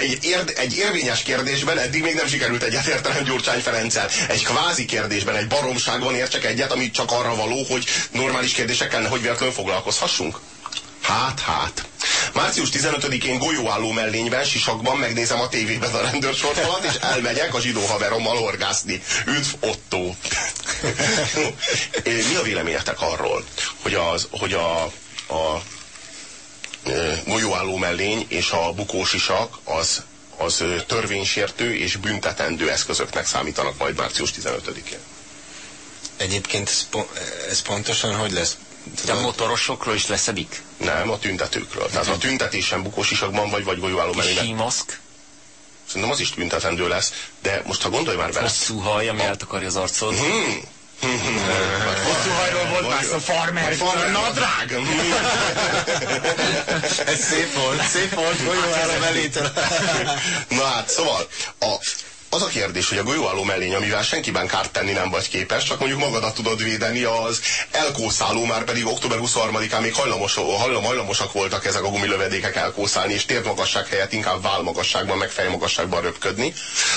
egy, ér, egy érvényes kérdésben eddig még nem sikerült egyetértenem Gyurcsány Ferenccel. Egy kvázi kérdésben, egy baromságban értsek egyet, ami csak arra való, hogy normális kérdésekkel nehogy véletlenül foglalkozhassunk? Hát, hát. Március 15-én golyóálló mellényben, sisakban megnézem a tévében a rendőrsorfalat, és elmegyek a zsidó haverommal horgászni. Üdv Otto. Mi a véleményetek arról, hogy, az, hogy a, a golyóálló mellény és a bukósisak az, az törvénysértő és büntetendő eszközöknek számítanak majd március 15-én. Egyébként ez pontosan hogy lesz? De a motorosokról is leszedik? Nem, a tüntetőkről. Tehát a tüntetésen bukós isakban vagy, vagy golyóálló mellényben. Hímaszk? Szerintem az is büntetendő lesz. De most ha gondolj már vele. Hosszú haj, ami a... eltakarja az arcod. Hmm. Hosszú hajról volt már a farmer. Farmer nadrág. Ez szép volt, szép volt, golyóálló mellétől. Na hát, szóval, a, az a kérdés, hogy a golyóálló mellény, amivel senkiben kárt tenni nem vagy képes, csak mondjuk magadat tudod védeni, az elkószáló, már pedig október 23-án még hajlamos, hajlam, hajlamosak voltak ezek a gumilövedékek elkószálni, és térdmagasság helyett inkább válmagasságban, meg fejmagasságban röpködni.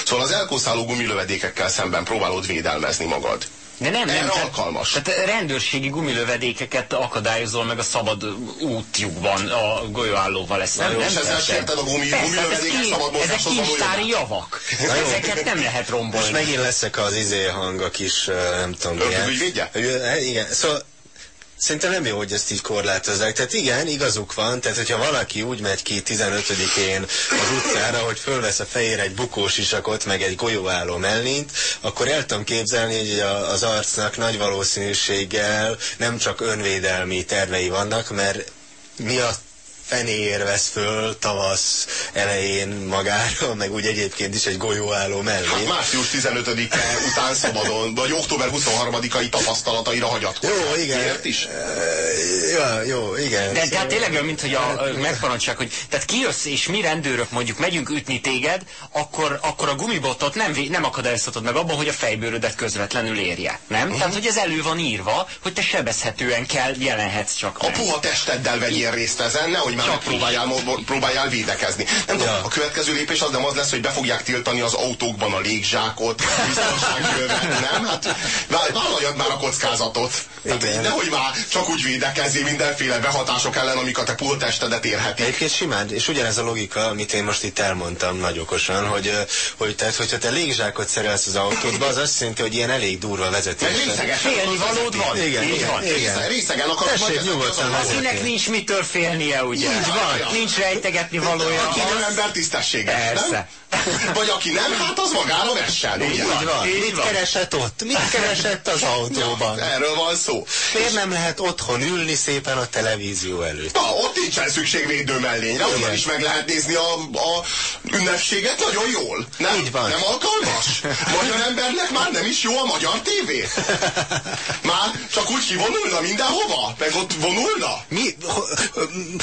Szóval az elkószáló gumilövedékekkel szemben próbálod védelmezni magad. De nem, nem. Tehát, alkalmas. Tehát rendőrségi gumilövedékeket akadályozol meg a szabad útjukban a golyóállóval. Ezt nem, nem és ezzel sérted a gumi, Persze, gumilövedékek szabad Ezek kincstári javak. Na jó. Ezeket nem lehet rombolni. Most megint leszek az izé hang, a kis, nem tudom milyen. Igen, szóval Szerintem nem jó, hogy ezt így korlátozzák. Tehát igen, igazuk van, tehát hogyha valaki úgy megy ki 15-én az utcára, hogy fölvesz a fejére egy bukós isakot, meg egy golyóálló mellint, akkor el tudom képzelni, hogy az arcnak nagy valószínűséggel nem csak önvédelmi tervei vannak, mert mi a fenér vesz föl tavasz elején magára, meg úgy egyébként is egy golyóálló mellé. Hát március 15-e után szabadon, vagy október 23-ai tapasztalataira hagyatkozik. Jó, igen. Miért is? Ja, jó, igen. De, de hát tényleg olyan, mint hogy a, megparancsák, hogy tehát kijössz és mi rendőrök mondjuk megyünk ütni téged, akkor, akkor a gumibotot nem, nem akadályozhatod meg abban, hogy a fejbőrödet közvetlenül érje. Nem? Uh-huh. Tehát, hogy ez elő van írva, hogy te sebezhetően kell, jelenhetsz csak. A puha testeddel vegyél részt ezen, nehogy már próbáljál, próbáljál védekezni. Nem ja. tudom, a következő lépés az nem az lesz, hogy be fogják tiltani az autókban a légzsákot, biztonságjövet, nem? Hát vállaljad már a kockázatot. Tehát nehogy már csak úgy védekezni mindenféle behatások ellen, amik a te pultestedet érhetik. Egyébként simán, és ugyanez a logika, amit én most itt elmondtam nagy okosan, hogy, hogy tehát, hogyha te légzsákot szerelsz az autódba, az azt jelenti, hogy ilyen elég durva vezetés. Félni valód van. Igen, igen, igen. Részegen akarsz Tessék nyugodtan Akinek nincs mitől félnie, ugye? Így van. Nincs rejtegetni valója. Nem ember tisztességes, Persze. nem? Vagy aki nem, hát az magára vessen. Így ugye? van. Így Mit van. keresett ott? Mit keresett az autóban? Ja, erről van szó. Miért nem lehet otthon ülni szépen a televízió előtt? Na, ott nincsen szükség védő mellényre, onnan is meg lehet nézni a, a ünnepséget nagyon jól. Nem, Így van. nem alkalmas? Magyar embernek már nem is jó a magyar tévé. Már csak úgy kivonulna mindenhova, meg ott vonulna. Mi,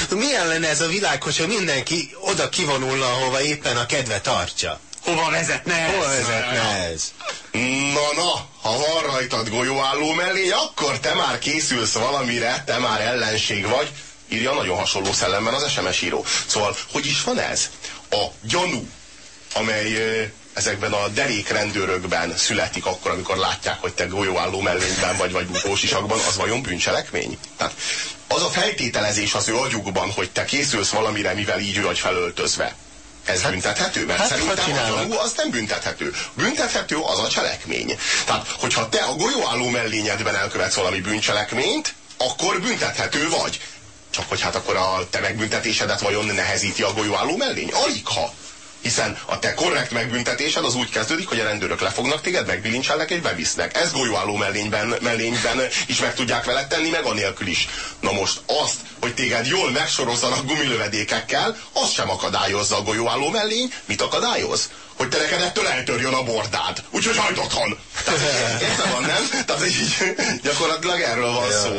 milyen lenne ez a világ, hogyha mindenki oda kivonulna, ahova éppen a kedve tartja? Hova vezetne ez? Hova vezetne ez? Na, na, ha van rajtad golyóálló mellé, akkor te már készülsz valamire, te már ellenség vagy. Írja nagyon hasonló szellemben az SMS író. Szóval, hogy is van ez? A gyanú, amely ezekben a derék rendőrökben születik akkor, amikor látják, hogy te golyóálló mellényben vagy, vagy bukósisakban, az vajon bűncselekmény? Tehát az a feltételezés az ő agyukban, hogy te készülsz valamire, mivel így vagy felöltözve. Ez hát, büntethető? Mert hát, szerintem a gyanú az nem büntethető. Büntethető az a cselekmény. Tehát, hogyha te a golyóálló mellényedben elkövetsz valami bűncselekményt, akkor büntethető vagy. Csak hogy hát akkor a te megbüntetésedet vajon nehezíti a golyóálló mellény? Alig ha. Hiszen a te korrekt megbüntetésed az úgy kezdődik, hogy a rendőrök lefognak téged, megbilincselnek és bevisznek. Ez golyóálló mellényben, mellényben is meg tudják veled tenni, meg anélkül is. Na most azt, hogy téged jól megsorozzanak gumilövedékekkel, az sem akadályozza a golyóálló mellény. Mit akadályoz? hogy te neked ettől eltörjön a bordád. Úgyhogy hagyd otthon. Érted van, nem? Tehát így gyakorlatilag erről van szó.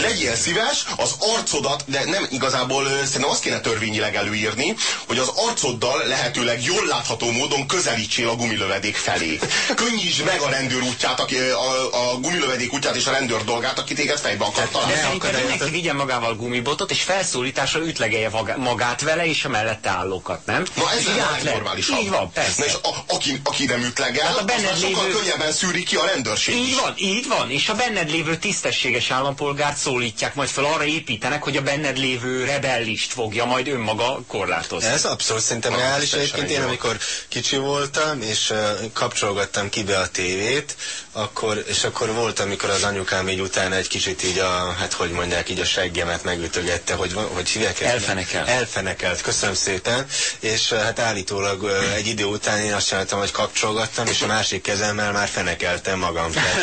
Legyél szíves, az arcodat, de nem igazából szerintem azt kéne törvényileg előírni, hogy az arcoddal lehetőleg jól látható módon közelítsél a gumilövedék felé. Könnyítsd meg a rendőr útját, aki, a, a gumilövedék útját és a rendőr dolgát, aki téged fejbe akar találni. De szerintem mindenki vigyen magával gumibot, gumibottot, és felszólításra ütlegelje magát vele, és a mellette állókat, nem? Na ez a legnormálisabb. Így van, persze. Na és a, aki, aki nem ütlegel, hát a benned lévő... sokkal könnyebben szűri ki a rendőrség Így is. van, így van. És a benned lévő tisztességes állampolgárt szólítják majd fel, arra építenek, hogy a benned lévő rebellist fogja majd önmaga korlátozni. Ez abszolút szerintem reális. Egyébként én, amikor kicsi voltam, és uh, kapcsolgattam ki be a tévét, akkor, és akkor volt, amikor az anyukám így utána egy kicsit így a, hát hogy mondják, így a seggemet megütögette, hogy, hogy hívják ezt? Elfenekelt. Elfenekelt, köszönöm szépen. És hát állítólag uh, egy idő után én azt csináltam, hogy kapcsolgattam, és a másik kezemmel már fenekeltem magam. Tehát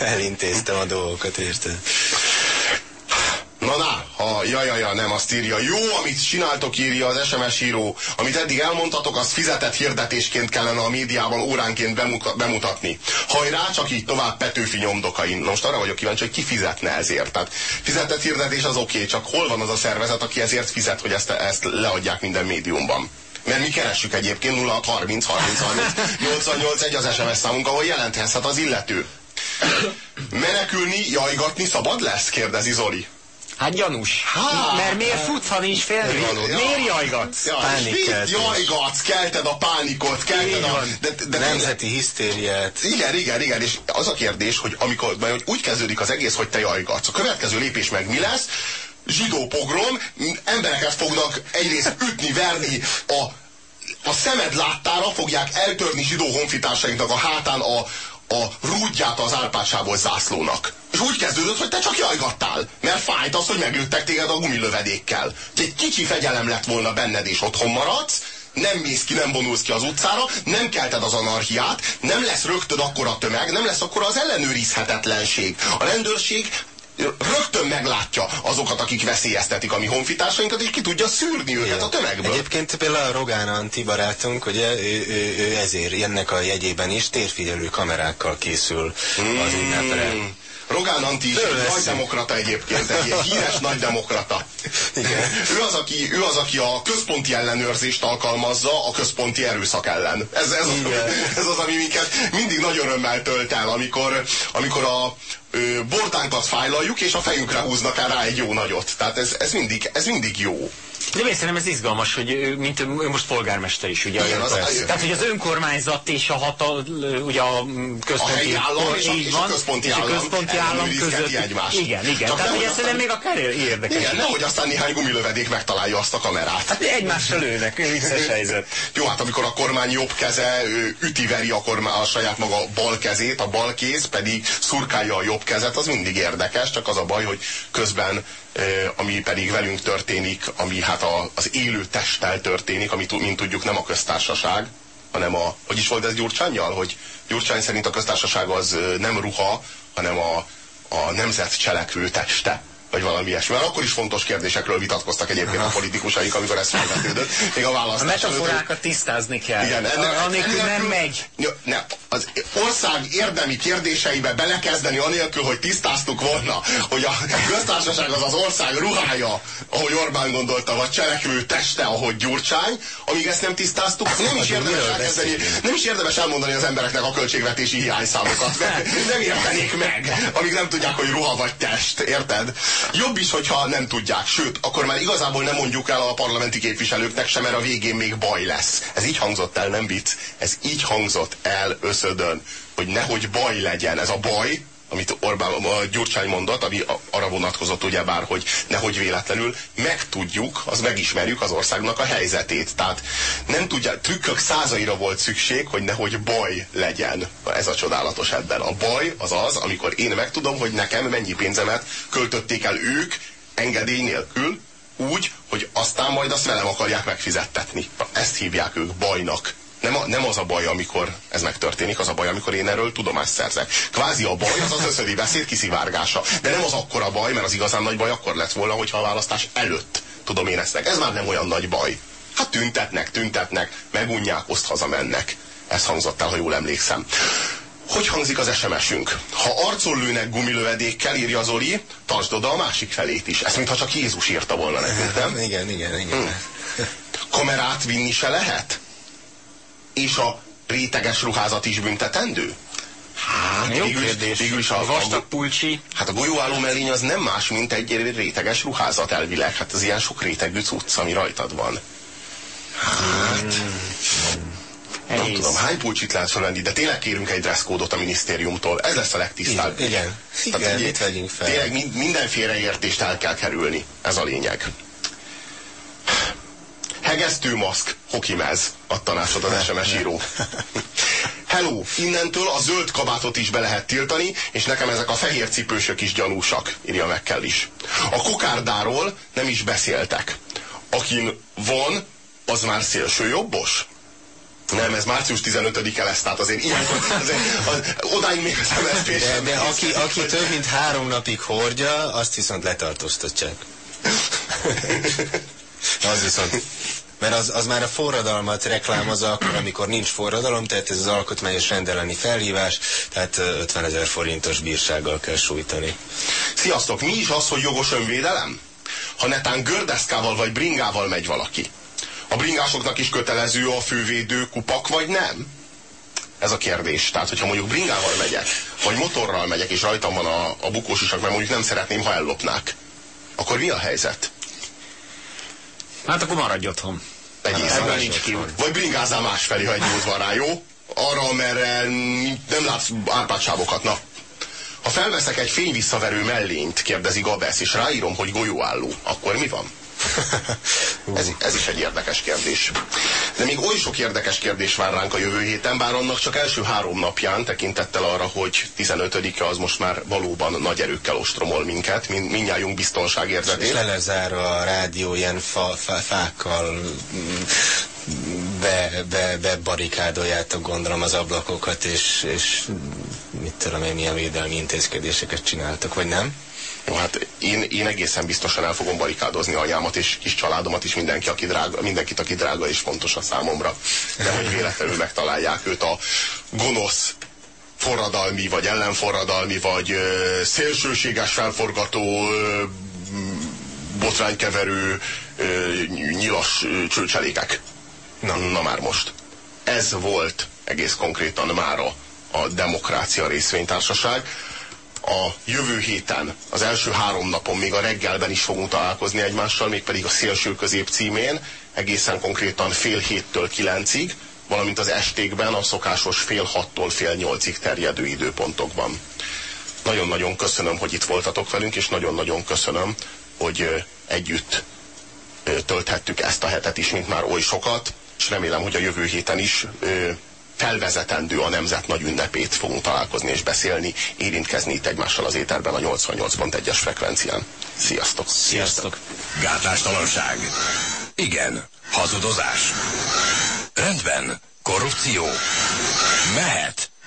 elintéztem a dolgokat, érted? Na, na, ha ja, ja, ja, nem, azt írja. Jó, amit csináltok, írja az SMS író. Amit eddig elmondtatok, azt fizetett hirdetésként kellene a médiában óránként bemutatni. Hajrá, csak így tovább Petőfi nyomdokain. Most arra vagyok kíváncsi, hogy ki fizetne ezért. Tehát fizetett hirdetés az oké, okay, csak hol van az a szervezet, aki ezért fizet, hogy ezt, ezt leadják minden médiumban? Mert mi keressük egyébként 0630 30 30 88 egy az SMS számunk, ahol jelenthethet az illető. Menekülni, jajgatni szabad lesz? kérdezi Zoli. Hát gyanús. Hát, Mert miért futsz, ha nincs félnivalód? Ja. Miért jajgatsz? Ja, Pánikkeltés. Jajgatsz, kelted a pánikot, kelted a... De, de Nemzeti hisztériát. Igen, igen, igen, és az a kérdés, hogy amikor majd úgy kezdődik az egész, hogy te jajgatsz. A következő lépés meg mi lesz? Zsidó pogrom, embereket fognak egyrészt ütni, verni, a, a szemed láttára fogják eltörni zsidó honfitársainknak a hátán a, a rúdját az árpácsából zászlónak. És úgy kezdődött, hogy te csak jajgattál, mert fájt az, hogy meglőttek téged a gumilövedékkel. Egy kicsi fegyelem lett volna benned, és otthon maradsz, nem mész ki, nem vonulsz ki az utcára, nem kelted az anarchiát, nem lesz rögtön akkora tömeg, nem lesz akkora az ellenőrizhetetlenség. A rendőrség rögtön meglátja azokat, akik veszélyeztetik a mi honfitársainkat, és ki tudja szűrni őket a tömegből. Egyébként például a Rogán Anti barátunk, ugye ő, ő, ő ezért ennek a jegyében is térfigyelő kamerákkal készül az ünnepre. Rogán Anti is egy nagy demokrata egyébként, egy ilyen híres nagy demokrata. Igen. Ő, az, aki, ő az, aki a központi ellenőrzést alkalmazza a központi erőszak ellen. Ez, ez, az, ez az, ami minket mindig nagy örömmel tölt el, amikor, amikor a, ö, bordánkat fájlaljuk, és a fejünkre húznak rá egy jó nagyot. Tehát ez, ez, mindig, ez mindig jó. De én szerintem ez izgalmas, hogy mint ő most polgármester is, ugye? Igen, az az Tehát, hogy az önkormányzat és a hatal, ugye a központi a állam és így van, és a központi, és a központi állam, állam között. Egymást. Igen, igen. Csak Tehát, hogy ez aztán... még akár érdekes. Igen, nehogy aztán néhány gumilövedék megtalálja azt a kamerát. Hát egymásra lőnek, vicces helyzet. Jó, hát amikor a kormány jobb keze ütiveri a, kormány, a saját maga bal kezét, a bal kéz pedig szurkálja a jobb kezet, az mindig érdekes, csak az a baj, hogy közben ami pedig velünk történik, ami hát a, az élő testtel történik, ami mint tudjuk nem a köztársaság, hanem a, hogy is volt ez Gyurcsányjal, hogy Gyurcsány szerint a köztársaság az nem ruha, hanem a, a nemzet cselekvő teste vagy valami ilyesmi. Mert akkor is fontos kérdésekről vitatkoztak egyébként a politikusaik, amikor ez felvetődött. Még a választás A metaforákat előtt, tisztázni kell. Igen, ennek, anélkül nem megy. Ne, az ország érdemi kérdéseibe belekezdeni anélkül, hogy tisztáztuk volna, hogy a köztársaság az az ország ruhája, ahogy Orbán gondolta, vagy cselekvő teste, ahogy Gyurcsány, amíg ezt nem tisztáztuk, nem is érdemes elkezdeni, nem is érdemes elmondani az embereknek a költségvetési hiányszámokat, mert nem értenék meg, amíg nem tudják, hogy ruha vagy test, érted? Jobb is, hogyha nem tudják. Sőt, akkor már igazából nem mondjuk el a parlamenti képviselőknek sem, mert a végén még baj lesz. Ez így hangzott el, nem vicc. Ez így hangzott el összödön, hogy nehogy baj legyen. Ez a baj, amit Orbán, a Gyurcsány mondott, ami arra vonatkozott ugyebár, hogy nehogy véletlenül megtudjuk, az megismerjük az országnak a helyzetét. Tehát nem tudja, trükkök százaira volt szükség, hogy nehogy baj legyen. Ez a csodálatos ebben. A baj az az, amikor én megtudom, hogy nekem mennyi pénzemet költötték el ők engedély nélkül, úgy, hogy aztán majd azt velem akarják megfizettetni. Ezt hívják ők bajnak. Nem, a, nem az a baj, amikor ez megtörténik, az a baj, amikor én erről tudomást szerzek. Kvázi a baj az az összödi beszéd kiszivárgása. De nem az akkora baj, mert az igazán nagy baj akkor lett volna, hogyha a választás előtt tudom én ezt. Ez már nem olyan nagy baj. Hát tüntetnek, tüntetnek, megunják, oszt hazamennek. Ez hangzott el, ha jól emlékszem. Hogy hangzik az SMS-ünk? Ha arcon lőnek gumilövedékkel, írja Zoli, tartsd oda a másik felét is. Ezt mintha csak Jézus írta volna nekünk, nem? Igen, igen, igen. Hmm. Kamerát vinni se lehet? És a réteges ruházat is büntetendő? Hát, Jó végül, kérdés. végül is a vastag pulcsi. hát a golyóálló mellény az nem más, mint egy réteges ruházat elvileg. Hát ez ilyen sok rétegű cucc, ami rajtad van. Hát, nem Egész. tudom, hány pulcsit lehet felvenni, de tényleg kérünk egy dresszkódot a minisztériumtól. Ez lesz a legtisztább. Igen, igen. Tehát Igen, egy- vegyünk fel? Tényleg mind- minden félreértést el kell kerülni. Ez a lényeg. Hegesztő maszk, hokimez, ad tanácsot az SMS író. Hello, innentől a zöld kabátot is be lehet tiltani, és nekem ezek a fehér cipősök is gyanúsak, írja meg kell is. A kokárdáról nem is beszéltek. Akin van, az már szélső jobbos? Nem, ez március 15-e lesz, tehát azért ilyenkor, azért, az, odáig még az MSZP De, de aki, aki több mint három napig hordja, azt viszont letartóztatják. Az viszont... Mert az, az már a forradalmat reklámozza akkor, amikor nincs forradalom, tehát ez az alkotmányos rendeleni felhívás, tehát ö, 50 ezer forintos bírsággal kell sújtani. Sziasztok, mi is az, hogy jogos önvédelem? Ha netán gördeszkával vagy bringával megy valaki. A bringásoknak is kötelező a fővédő kupak, vagy nem? Ez a kérdés. Tehát, hogyha mondjuk bringával megyek, vagy motorral megyek, és rajtam van a, a bukósisak, mert mondjuk nem szeretném, ha ellopnák, akkor mi a helyzet? Hát akkor maradj otthon. Ebből nincs kiút. Vagy bringázzál másfelé, ha egy jót van rá, jó? Arra, amerre nem látsz árpátsávokat, na. Ha felveszek egy fényvisszaverő mellényt, kérdezi Gabesz, és ráírom, hogy golyóálló, akkor mi van? Ez, ez is egy érdekes kérdés. De még oly sok érdekes kérdés vár ránk a jövő héten, bár annak csak első három napján tekintettel arra, hogy 15-e az most már valóban nagy erőkkel ostromol minket, min, mindnyájunk És biztonságérzetét. le lesz zárva a rádió ilyen fa, fa, fákkal mm, be, be, be gondolom az ablakokat, és, és mit tudom én, milyen védelmi intézkedéseket csináltok, vagy nem? Jó, hát én, én egészen biztosan el fogom barikádozni anyámat és kis családomat is, mindenki, aki drága, mindenkit, aki drága és fontos a számomra. De hogy véletlenül megtalálják őt a gonosz forradalmi, vagy ellenforradalmi, vagy ö, szélsőséges felforgató, ö, botránykeverő, ö, nyilas ö, csőcselékek. Na, na már most. Ez volt egész konkrétan mára a Demokrácia Részvénytársaság a jövő héten, az első három napon, még a reggelben is fogunk találkozni egymással, mégpedig a szélső közép címén, egészen konkrétan fél héttől kilencig, valamint az estékben a szokásos fél hattól fél nyolcig terjedő időpontokban. Nagyon-nagyon köszönöm, hogy itt voltatok velünk, és nagyon-nagyon köszönöm, hogy együtt tölthettük ezt a hetet is, mint már oly sokat, és remélem, hogy a jövő héten is felvezetendő a nemzet nagy ünnepét fogunk találkozni és beszélni, érintkezni itt egymással az éterben a 88.1-es frekvencián. Sziasztok! Sziasztok! Gátlástalanság. Igen. Hazudozás. Rendben. Korrupció. Mehet.